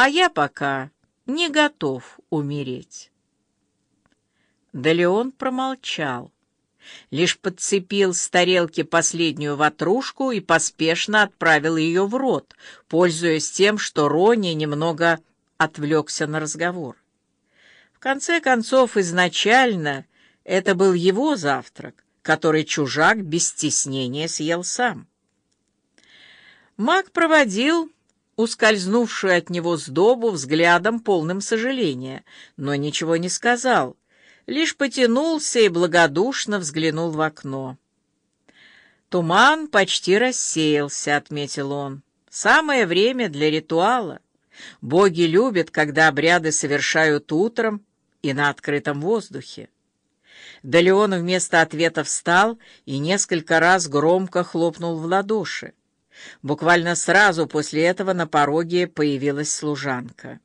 а я пока не готов умереть. Да Леон промолчал, лишь подцепил с тарелки последнюю ватрушку и поспешно отправил ее в рот, пользуясь тем, что Рони немного отвлекся на разговор. В конце концов, изначально это был его завтрак, который чужак без стеснения съел сам. Маг проводил ускользнувшую от него сдобу взглядом полным сожаления, но ничего не сказал, лишь потянулся и благодушно взглянул в окно. «Туман почти рассеялся», — отметил он. «Самое время для ритуала. Боги любят, когда обряды совершают утром и на открытом воздухе». Да вместо ответа встал и несколько раз громко хлопнул в ладоши. Буквально сразу после этого на пороге появилась служанка.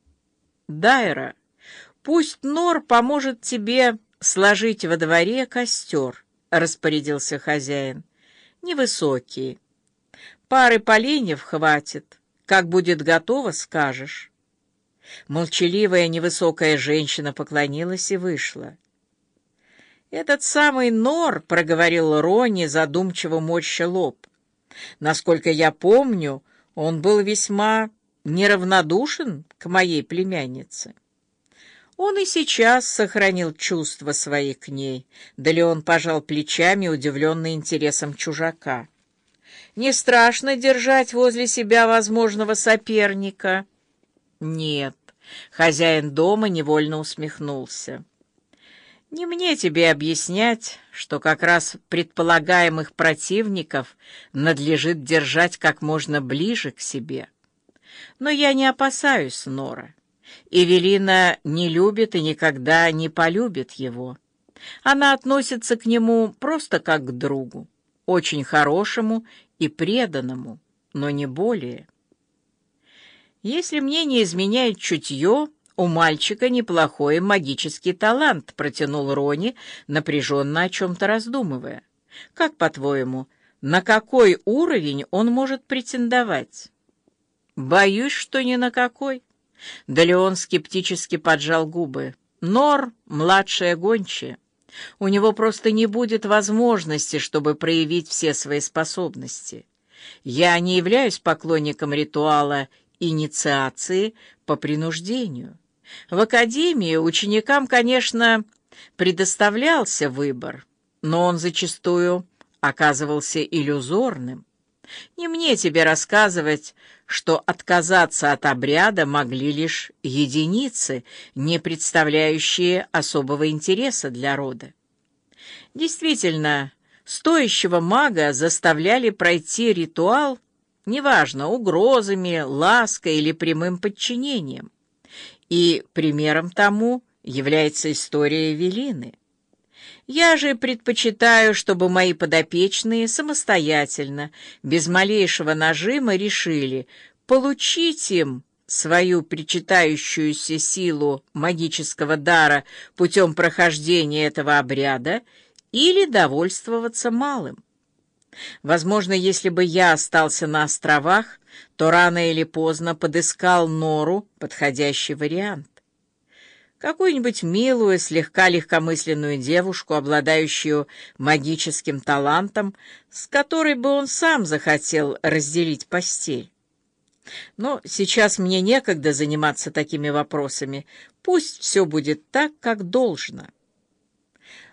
«Дайра, пусть Нор поможет тебе сложить во дворе костер», — распорядился хозяин. «Невысокий. Пары поленьев хватит. Как будет готово, скажешь». Молчаливая невысокая женщина поклонилась и вышла. «Этот самый Нор», — проговорил Рони, задумчиво морща лоб, — Насколько я помню, он был весьма неравнодушен к моей племяннице. Он и сейчас сохранил чувства свои к ней, да ли он пожал плечами, удивленный интересом чужака. Не страшно держать возле себя возможного соперника? Нет, хозяин дома невольно усмехнулся. Не мне тебе объяснять, что как раз предполагаемых противников надлежит держать как можно ближе к себе. Но я не опасаюсь Нора. Эвелина не любит и никогда не полюбит его. Она относится к нему просто как к другу, очень хорошему и преданному, но не более. Если мне не изменяет чутье, «У мальчика неплохой магический талант», — протянул Рони, напряженно о чем-то раздумывая. «Как, по-твоему, на какой уровень он может претендовать?» «Боюсь, что ни на какой». Да Леон скептически поджал губы. «Нор — младшая гончая. У него просто не будет возможности, чтобы проявить все свои способности. Я не являюсь поклонником ритуала инициации по принуждению». В академии ученикам, конечно, предоставлялся выбор, но он зачастую оказывался иллюзорным. Не мне тебе рассказывать, что отказаться от обряда могли лишь единицы, не представляющие особого интереса для рода. Действительно, стоящего мага заставляли пройти ритуал, неважно, угрозами, лаской или прямым подчинением. И примером тому является история Велины. Я же предпочитаю, чтобы мои подопечные самостоятельно, без малейшего нажима, решили получить им свою причитающуюся силу магического дара путем прохождения этого обряда или довольствоваться малым. Возможно, если бы я остался на островах, то рано или поздно подыскал нору, подходящий вариант. Какую-нибудь милую, слегка легкомысленную девушку, обладающую магическим талантом, с которой бы он сам захотел разделить постель. Но сейчас мне некогда заниматься такими вопросами. Пусть все будет так, как должно.